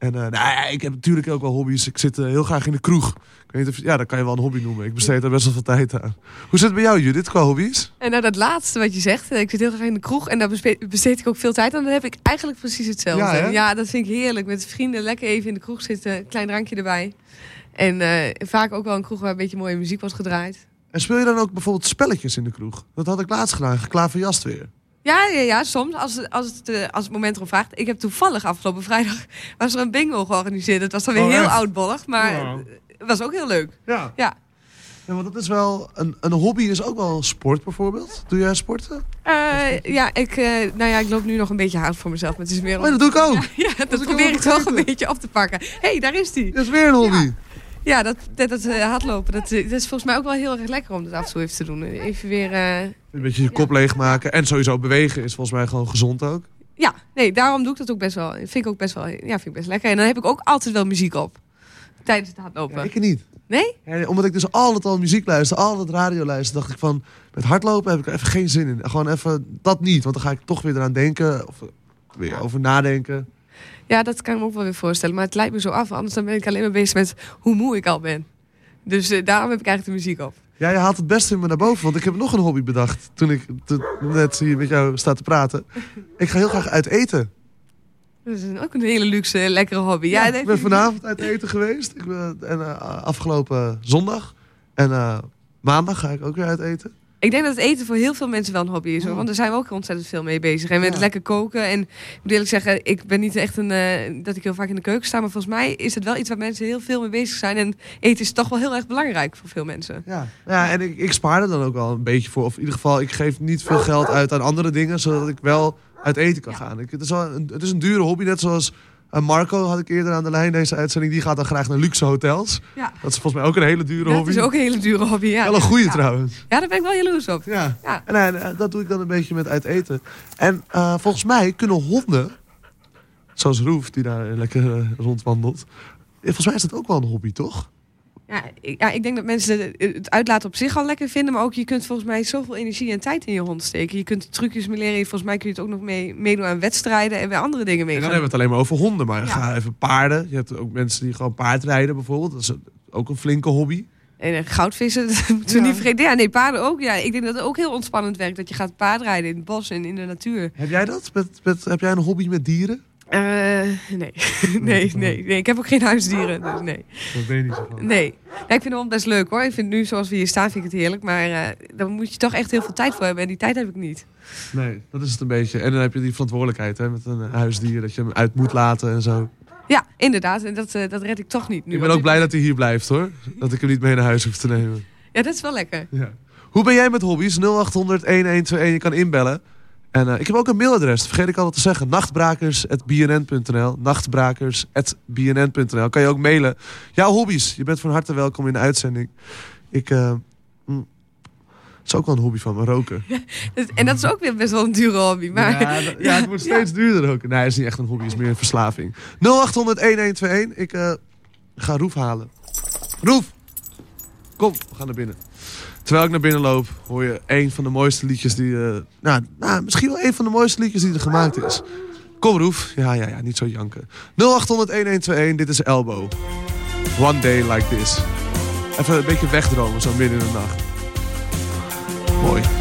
En eh, nou, ja, ik heb natuurlijk ook wel hobby's. Ik zit eh, heel graag in de kroeg. Ik weet niet of, ja, dat kan je wel een hobby noemen. Ik besteed er best wel veel tijd aan. Hoe zit het bij jou, Judith, qua hobby's? En nou, dat laatste wat je zegt, eh, ik zit heel graag in de kroeg en daar besteed ik ook veel tijd aan. Dan heb ik eigenlijk precies hetzelfde. Ja, dat vind ik heerlijk. Met vrienden lekker even in de kroeg zitten, klein drankje erbij. En eh, vaak ook wel een kroeg waar een beetje mooie muziek wordt gedraaid. En speel je dan ook bijvoorbeeld spelletjes in de kroeg? Dat had ik laatst gedaan, geklaverjast weer. Ja, ja, ja soms. Als, het- als, het, eh, als het moment erom vraagt. Ik heb toevallig afgelopen vrijdag was er een bingo georganiseerd. Het was dan weer Oh, heel echt? oudbollig, maar Wow. het was ook heel leuk. Ja. ja. Ja, want dat is wel... Een, een hobby is ook wel sport bijvoorbeeld. Doe jij sporten? Eh, ja, ik, eh, nou ja, ik loop nu nog een beetje hard voor mezelf. Maar het is meer Oh, dat doe ik ook. Ja, dat probeer ik toch een beetje op te pakken. Hé, hey, daar is die. Dat is weer een hobby. Ja, dat, dat, dat eh, hardlopen, dat, eh, dat is volgens mij ook wel heel erg lekker om dat af en toe even te doen. Even weer... eh, Een beetje je kop leegmaken. En sowieso bewegen is volgens mij gewoon gezond ook. Ja, nee, daarom doe ik dat ook best wel. Vind ik ook best wel, ja, vind ik best lekker. En dan heb ik ook altijd wel muziek op. Tijdens het hardlopen. Ik niet. Nee? Ja, omdat ik dus altijd al muziek luister, altijd radio luister, dacht ik van, met hardlopen heb ik er even geen zin in. Gewoon even dat niet, want dan ga ik toch weer eraan denken, of weer over nadenken. Ja, dat kan ik me ook wel weer voorstellen. Maar het lijkt me zo af, anders dan ben ik alleen maar bezig met hoe moe ik al ben. Dus eh, daarom heb ik eigenlijk de muziek op. Ja, je haalt het beste in me naar boven, want ik heb nog een hobby bedacht toen ik net hier met jou sta te praten. Ik ga heel graag uit eten. Dat is ook een hele luxe, lekkere hobby. Ja, Ja, ik ben vanavond uit eten geweest. Ik ben, en eh, afgelopen zondag. En eh, maandag ga ik ook weer uit eten. Ik denk dat het eten voor heel veel mensen wel een hobby is. Hoor. Want daar zijn we ook ontzettend veel mee bezig. En met lekker koken. En ik moet eerlijk zeggen, ik ben niet echt een, eh, dat ik heel vaak in de keuken sta. Maar volgens mij is het wel iets waar mensen heel veel mee bezig zijn. En eten is toch wel heel erg belangrijk voor veel mensen. Ja, ja en ik, ik spaar er dan ook wel een beetje voor. Of in ieder geval, ik geef niet veel geld uit aan andere dingen, zodat ik wel uit eten kan gaan. Ik, het, is wel een, het is een dure hobby, net zoals eh, Marco had ik eerder aan de lijn deze uitzending. Die gaat dan graag naar luxe hotels. Ja. Dat is volgens mij ook een hele dure Dat hobby. is ook een hele dure hobby. Ja. Wel een goede ja. trouwens. Ja, daar ben ik wel jaloers op. Ja. Ja. En dat doe ik dan een beetje met uit eten. En eh, volgens mij kunnen honden, zoals Roef die daar lekker eh, rondwandelt. Volgens mij is dat ook wel een hobby, toch? Ja, ik, ja, ik denk dat mensen het- uitlaten op zich al lekker vinden. Maar ook je kunt volgens mij zoveel energie en tijd in je hond steken. Je kunt trucjes mee leren. Volgens mij kun je het ook nog mee, meedoen aan wedstrijden en weer andere dingen En mee. dan hebben we het alleen maar over honden. Maar ga even paarden. Je hebt ook mensen die gewoon paardrijden bijvoorbeeld. Dat is ook een flinke hobby. En eh, goudvissen, dat moeten we niet vergeten. Ja, nee, paarden ook. Ja, ik denk dat het ook heel ontspannend werkt. Dat je gaat paardrijden in het bos en in de natuur. Heb jij dat? Met, met, heb jij een hobby met dieren? Eh, nee. nee, nee, nee. Ik heb ook geen huisdieren, dus nee. Dat ben je niet zo van. Nee. Ik vind het best leuk hoor. Ik vind nu zoals we hier staan, vind ik het heerlijk. Maar eh daar moet je toch echt heel veel tijd voor hebben. En die tijd heb ik niet. Nee, dat is het een beetje. En dan heb je die verantwoordelijkheid hè, met een huisdier. Dat je hem uit moet laten en zo. Ja, inderdaad. En dat, eh, dat red ik toch niet. Nu Ik ben ook blij dat hij hier blijft hoor. Dat ik hem niet mee naar huis hoef te nemen. Ja, dat is wel lekker. Ja. Hoe ben jij met hobby's? 0800 1121. Je kan inbellen. En eh, ik heb ook een mailadres. Vergeet ik altijd te zeggen. Nachtbrakers.bnn.nl Nachtbrakers.bnn.nl Kan je ook mailen. Jouw hobby's. Je bent van harte welkom in de uitzending. Ik... eh, mm, het is ook wel een hobby van me, roken. En dat is ook weer best wel een dure hobby. Maar... Ja, dat- ja, het wordt steeds duurder roken. Nee, het is niet echt een hobby. Het is meer een verslaving. 0800 1121. Ik eh, ga Roef halen. Roef! Kom, we gaan naar binnen. Terwijl ik naar binnen loop, hoor je een van de mooiste liedjes die... eh, nou, misschien wel een van de mooiste liedjes die er gemaakt is. Kom Roef. Ja, ja, ja, niet zo janken. 0800 1121. Dit is Elbow. One day like this. Even een beetje wegdromen, zo midden in de nacht. Mooi.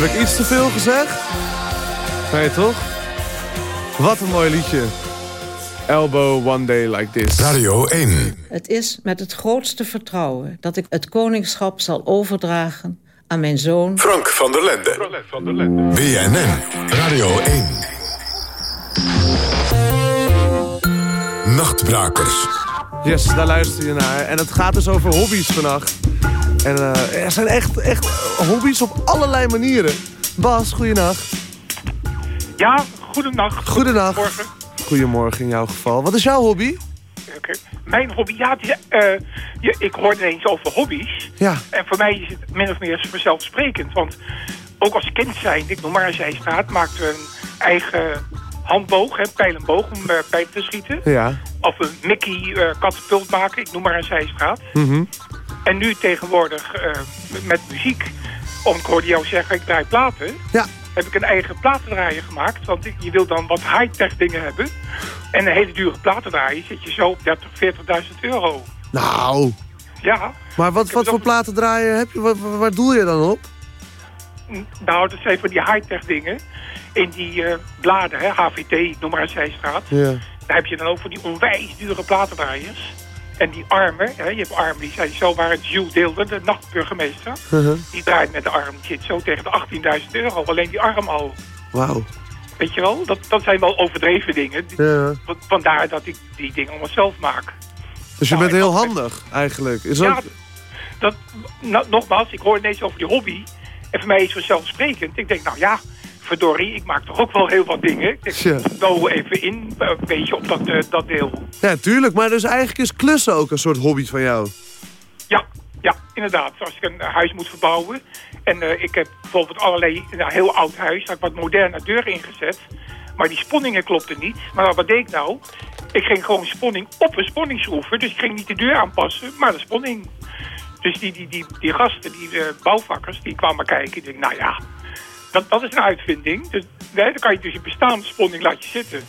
Heb ik iets te veel gezegd? Nee, toch? Wat een mooi liedje. Elbow, One Day Like This. Radio 1. Het is met het grootste vertrouwen dat ik het koningschap zal overdragen aan mijn zoon... Frank van der Lende. BNN. Radio 1. Nachtbrakers. Yes, daar luister je naar. En het gaat dus over hobby's vannacht. En eh, er zijn echt, echt hobby's op allerlei manieren. Bas, goeienacht. Ja, goedenacht. Goedenacht. Goedemorgen in jouw geval. Wat is jouw hobby? Oké. Mijn hobby, ja, is, eh, je, ik hoorde ineens over hobby's. Ja. En voor mij is het min of meer vanzelfsprekend. Want ook als kind zijn, ik noem maar een zijstraat, maakten we een eigen handboog, hè, pijl en boog om uh, pijlen te schieten. Ja. Of een Mickey uh, katapult maken, ik noem maar een zijstraat. Mhm. En nu tegenwoordig uh, met muziek, om ik hoorde jou zeggen, ik draai platen. Ja. Heb ik een eigen platendraaier gemaakt. Want je wil dan wat high-tech dingen hebben. En een hele dure platendraaier zit je zo op 30, 40.000 euro. Nou. Ja. Maar wat, wat voor platen draaien heb je? Waar, waar doel je dan op? Nou, dat zijn van die high-tech dingen. In die uh, bladen, hè, HVT, noem maar een zijstraat. Ja. Daar heb je dan ook voor die onwijs dure platendraaiers. En die armen, hè, je hebt armen die zijn zo waar Jules deelde, de nachtburgemeester. Uh -huh. Die draait met de arm, zit zo tegen de 18.000 euro. Alleen die arm al. Wauw. Weet je wel, dat, dat zijn wel overdreven dingen. Ja. Vandaar dat ik die dingen allemaal zelf maak. Dus je nou, bent heel handig, eigenlijk. Is ja, ook... dat, nou, nogmaals, ik hoor ineens over die hobby. En voor mij is het vanzelfsprekend. Ik denk, nou ja, verdorie, ik maak toch ook wel heel wat dingen. Ik Ja. nou even in, een beetje op dat, uh, dat deel. Ja, tuurlijk. Maar dus eigenlijk is klussen ook een soort hobby van jou. Ja, ja, inderdaad. Als ik een huis moet verbouwen. En uh, ik heb bijvoorbeeld allerlei, een heel oud huis, daar heb ik wat moderne deuren ingezet. Maar die sponningen klopten niet. Maar wat deed ik nou? Ik ging gewoon sponning op een sponningsschroeven. Dus ik ging niet de deur aanpassen, maar de sponning. Dus die, die, die, die gasten, die uh, bouwvakkers, die kwamen kijken. Ik denk, nou ja, dat, dat is een uitvinding. Dus, nee, dan kan je dus je bestaande sponning laat je zitten.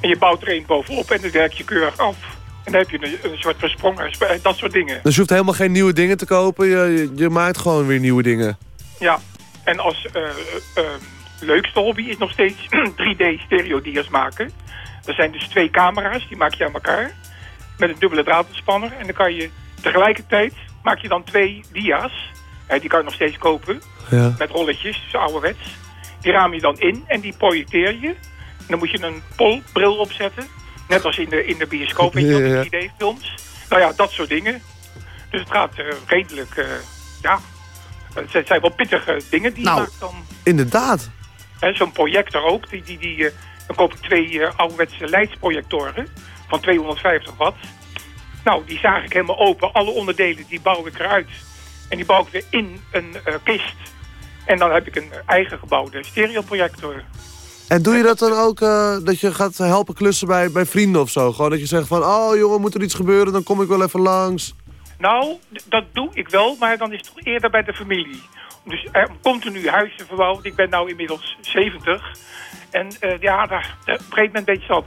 En je bouwt er een bovenop en dan werk je keurig af. En dan heb je een, een soort gesprongen, dat soort dingen. Dus je hoeft helemaal geen nieuwe dingen te kopen. Je, je, je maakt gewoon weer nieuwe dingen. Ja, en als uh, uh, leukste hobby is nog steeds 3D stereo-dia's maken. Er zijn dus twee camera's, die maak je aan elkaar. Met een dubbele draadenspanner. En dan kan je tegelijkertijd, maak je dan twee dia's. Die kan je nog steeds kopen. Ja. Met rolletjes, dus ouderwets. Die raam je dan in en die projecteer je. En dan moet je een polbril opzetten. Net als in de, in de bioscoop, weet je wel, Ja, de 3D-films. Nou ja, dat soort dingen. Dus het gaat uh, redelijk, uh, ja... Het zijn wel pittige dingen die nou, je maakt dan. inderdaad. Zo'n projector ook. Die, die, die, uh, dan koop ik twee uh, ouderwetse leidsprojectoren van 250 watt. Nou, die zaag ik helemaal open. Alle onderdelen, die bouw ik eruit. En die bouw ik weer in een uh, kist. En dan heb ik een eigen gebouwde stereoprojector. En doe je dat dan ook, uh, dat je gaat helpen klussen bij, bij vrienden of zo? Gewoon dat je zegt van, oh jongen, moet er iets gebeuren, dan kom ik wel even langs. Nou, dat doe ik wel, maar dan is het toch eerder bij de familie. Dus er continu huis te verbouwen. Ik ben nu inmiddels 70. En uh, ja, daar, op een gegeven moment beetje zat.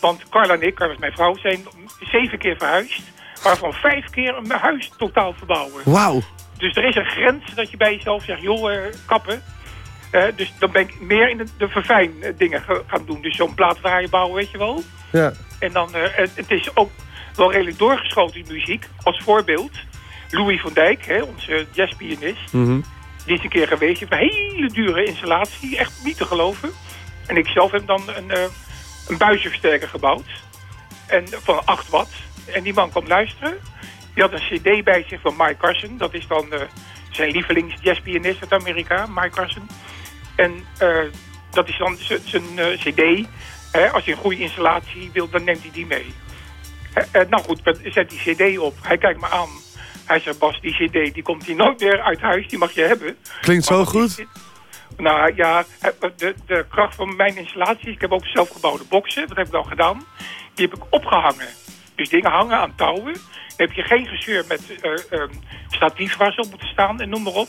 Want Carla en ik, Carla is mijn vrouw, zijn zeven keer verhuisd. Waarvan vijf keer een huis totaal verbouwen. Wauw. Dus er is een grens dat je bij jezelf zegt, joh, uh, kappen. Uh, dus dan ben ik meer in de, de verfijn dingen gaan doen. Dus zo'n plaatdraaier bouwen, weet je wel. Ja. En dan, het, het is ook wel redelijk doorgeschoten in muziek. Als voorbeeld, Louis van Dijk, hè, onze jazzpianist. Mm -hmm. Die is een keer geweest. Heeft een hele dure installatie. Echt niet te geloven. En ik zelf heb dan een, uh, een buizenversterker gebouwd. En van 8 watt. En die man kwam luisteren. Die had een cd bij zich van Mike Carson. Dat is dan uh, zijn lievelings jazzpianist uit Amerika, Mike Carson. En uh, dat is dan zijn cd. Hè, als je een goede installatie wil, dan neemt hij die mee. nou goed, zet die cd op. Hij kijkt me aan. Hij zegt, Bas, die cd die komt hier nooit meer uit huis. Die mag je hebben. Klinkt zo goed. Nou ja, de, de kracht van mijn installatie... Ik heb ook zelfgebouwde boksen. Dat heb ik al gedaan. Die heb ik opgehangen. Dus dingen hangen aan touwen. Heb je geen gezeur met uh, um, statief waar ze op moeten staan en noem maar op.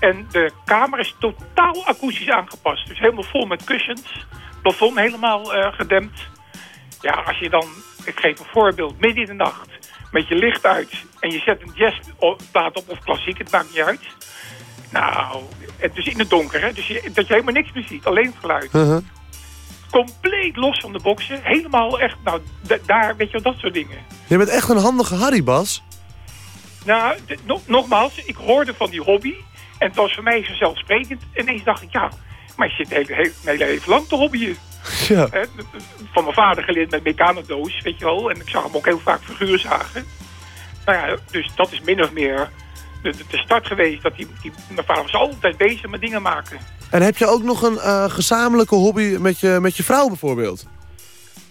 En de kamer is totaal akoestisch aangepast. Dus helemaal vol met kussens. Plafond helemaal uh, gedempt. Ja, als je dan... Ik geef een voorbeeld. Midden in de nacht met je licht uit en je zet een jazzplaat op of klassiek, het maakt niet uit. Nou, het is in het donker, hè? Dus je, dat je helemaal niks meer ziet, alleen het geluid. Uh. Compleet los van de boksen, helemaal echt, nou, daar, weet je wel, dat soort dingen. Je bent echt een handige Harry, Bas. Nou, no nogmaals, ik hoorde van die hobby en het was voor mij vanzelfsprekend. En ineens dacht ik, ja, maar je zit hele leven lang te hobbyen. Ja. Van mijn vader geleerd met mecanodoos, weet je wel. En ik zag hem ook heel vaak figuurzagen. Nou ja, dus dat is min of meer de, de start geweest. Dat die, die, mijn vader was altijd bezig met dingen maken. En heb je ook nog een uh, gezamenlijke hobby met je, met je vrouw bijvoorbeeld?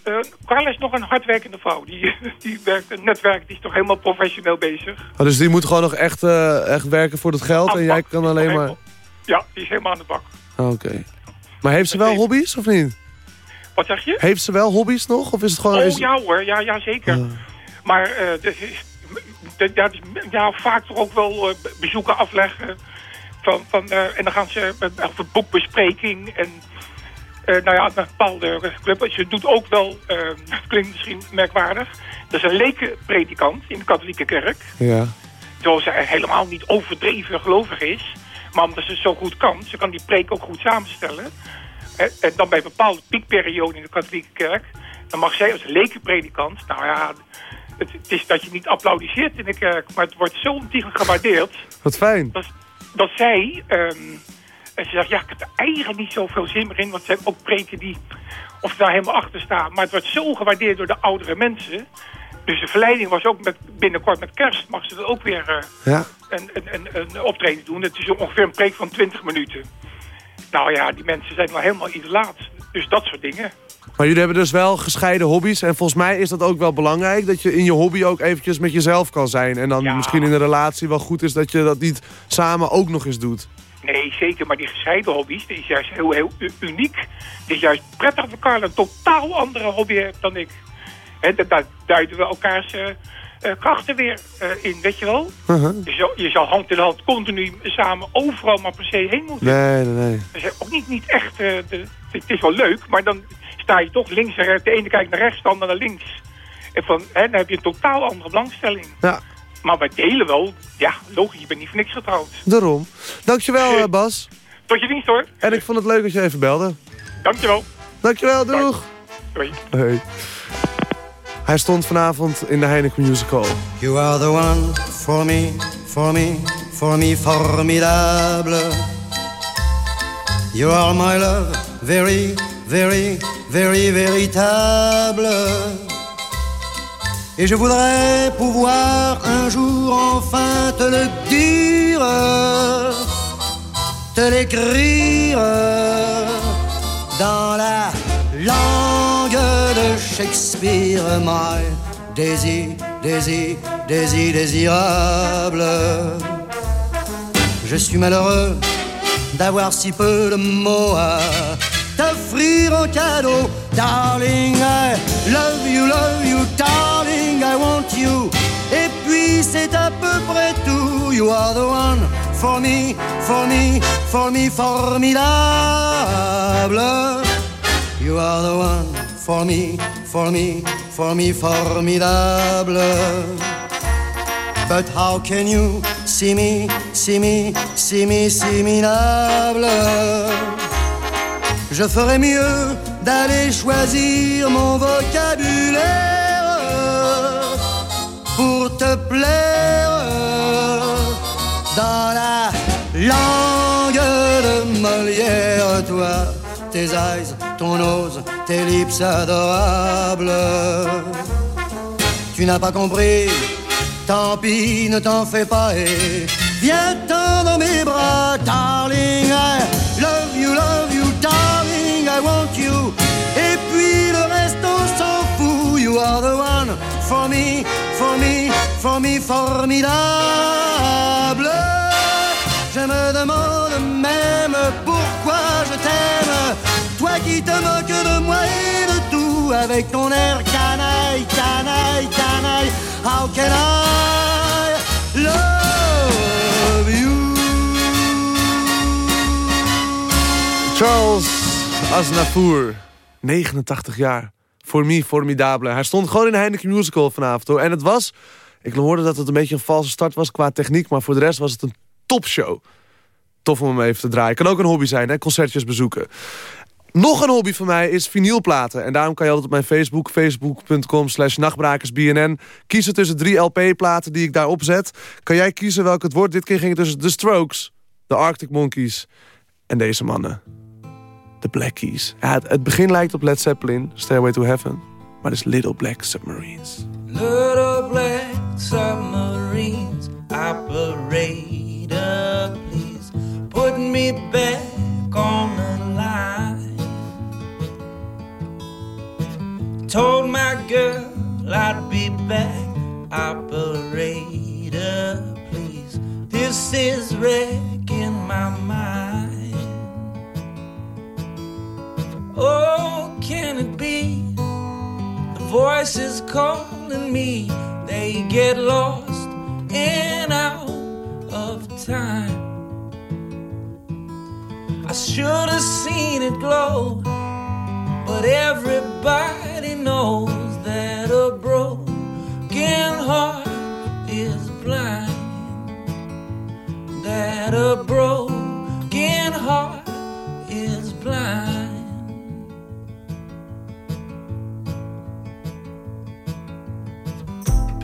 eh, Carla is nog een hardwerkende vrouw. Die, die werkt een netwerk, die is toch helemaal professioneel bezig. Oh, dus die moet gewoon nog echt, eh, echt werken voor het geld en jij kan alleen maar... Ja, die is helemaal aan de bak. Oké. Maar heeft ze wel hobby's of niet? Wat zeg je? Heeft ze wel hobby's nog? Of is het gewoon... Oh is- ja hoor, ja, ja zeker. Maar eh, de- de- ja, ja, vaak toch ook wel eh, bezoeken afleggen. Van, van, eh, en dan gaan ze uh, over boekbespreking en eh, nou ja, een bepaalde club. Ze doet ook wel, eh, het klinkt misschien merkwaardig, dat is een leke predikant in de katholieke kerk. Ja. Terwijl ze helemaal niet overdreven gelovig is. Maar omdat ze het zo goed kan, ze kan die preek ook goed samenstellen. En, en dan bij bepaalde piekperioden in de katholieke kerk... dan mag zij als lekenpredikant... nou ja, het, het is dat je niet applaudisseert in de kerk... maar het wordt zo ontiegelijk gewaardeerd... Wat fijn. dat, dat zij... en ze zegt, ja, ik heb er eigenlijk niet zoveel zin meer in... want ze hebben ook preken die... of daar helemaal achter staan... maar het wordt zo gewaardeerd door de oudere mensen... Dus de verleiding was ook met, binnenkort met kerst... mag ze dat ook weer eh, Ja. een, een, een, een optreden doen. Het is ongeveer een preek van 20 minuten. Nou ja, die mensen zijn wel helemaal idolaat. Dus dat soort dingen. Maar jullie hebben dus wel gescheiden hobby's. En volgens mij is dat ook wel belangrijk. Dat je in je hobby ook eventjes met jezelf kan zijn. En dan misschien in een relatie wel goed is dat je dat niet samen ook nog eens doet. Nee, zeker. Maar die gescheiden hobby's, die is juist heel, heel uniek. Het is juist prettig dat Carla een totaal andere hobby heeft dan ik. En daar duiden we elkaars eh, eh, krachten weer eh, in, weet je wel? Uh-huh. Je zal, je zal hand in hand continu samen overal maar per se heen moeten. Nee, nee, nee. Dat is ook niet, niet echt... de, het is wel leuk, maar dan sta je toch links en rechts. De ene kijkt naar rechts, de andere naar links. En van, hè, dan heb je een totaal andere belangstelling. Ja. Maar wij delen wel, ja, logisch, je bent niet voor niks getrouwd. Daarom. Dankjewel, eh, Bas. Tot je dienst hoor. En ik vond het leuk dat je even belde. Dankjewel. Dankjewel, doeg. Doei. Hey. Hij stond vanavond in de Heineken Musical. You are the one for me, for me, for me formidable. You are my love, very, very, very véritable. Et je voudrais pouvoir un jour enfin te le dire, te l'écrire dans la langue de Shakespeare, my désir, désir, désir, désirable. Je suis malheureux d'avoir si peu de mots à t'offrir en cadeau. Darling, I love you, love you, darling, I want you. Et puis c'est à peu près tout. You are the one for me, for me, for me, formidable. You are the one for me, for me, for me, formidable. But how can you see me, see me, see me, see me, Je ferais mieux d'aller choisir mon vocabulaire pour te plaire dans la langue de Molière, toi, tes eyes, ton nose, tes lips adorables. Tu n'as pas compris, tant pis, ne t'en fais pas et viens-t'en dans mes bras, darling. I love you, love you, darling, I want you. Et puis le reste, on s'en fout. You are the one for me, for me, for me, formidable. Je me demande même pourquoi je t'aime. Toi qui te moques de moi et de tout avec ton air canaille, canaille, canaille. How can I love you? Charles Aznavour, 89 jaar. Voor me, formidable. Hij stond gewoon in de Heineken Musical vanavond. Hoor. En het was, ik hoorde dat het een beetje een valse start was qua techniek... maar voor de rest was het een topshow. Tof om hem even te draaien. Kan ook een hobby zijn, hè? concertjes bezoeken. Nog een hobby van mij is vinylplaten. En daarom kan je altijd op mijn Facebook, facebook.com slash nachtbrakersbnn... kiezen tussen drie LP-platen die ik daar opzet. Kan jij kiezen welke het wordt? Dit keer ging het tussen The Strokes, The Arctic Monkeys en deze mannen. De Black Keys. Het, het begin lijkt op Led Zeppelin, Stairway to Heaven. Maar het is Little Black Submarines. Little black submarines, operator, please put me back on the line. Told my girl I'd be back. Operator, please. This is wrecking my mind. Oh, can it be? The voices calling me, they get lost and out of time. I should have seen it glow, but everybody knows that a broken heart is blind. That a broken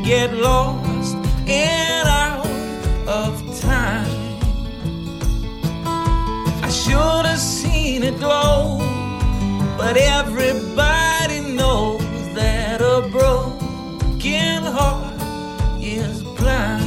Get lost and out of time. I should have seen it glow, but everybody knows that a broken heart is blind.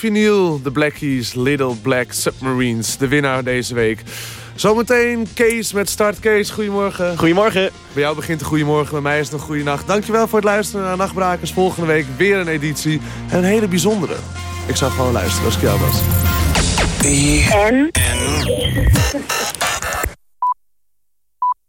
Vinyl, de Blackies, Little Black Submarines, de winnaar deze week. Zometeen Kees met Start. Kees, goedemorgen. Goedemorgen. Bij jou begint de goedemorgen, bij mij is het een goede nacht. Dankjewel voor het luisteren naar Nachtbrakers. Volgende week weer een editie. En een hele bijzondere. Ik zou gewoon luisteren als ik jou was. En.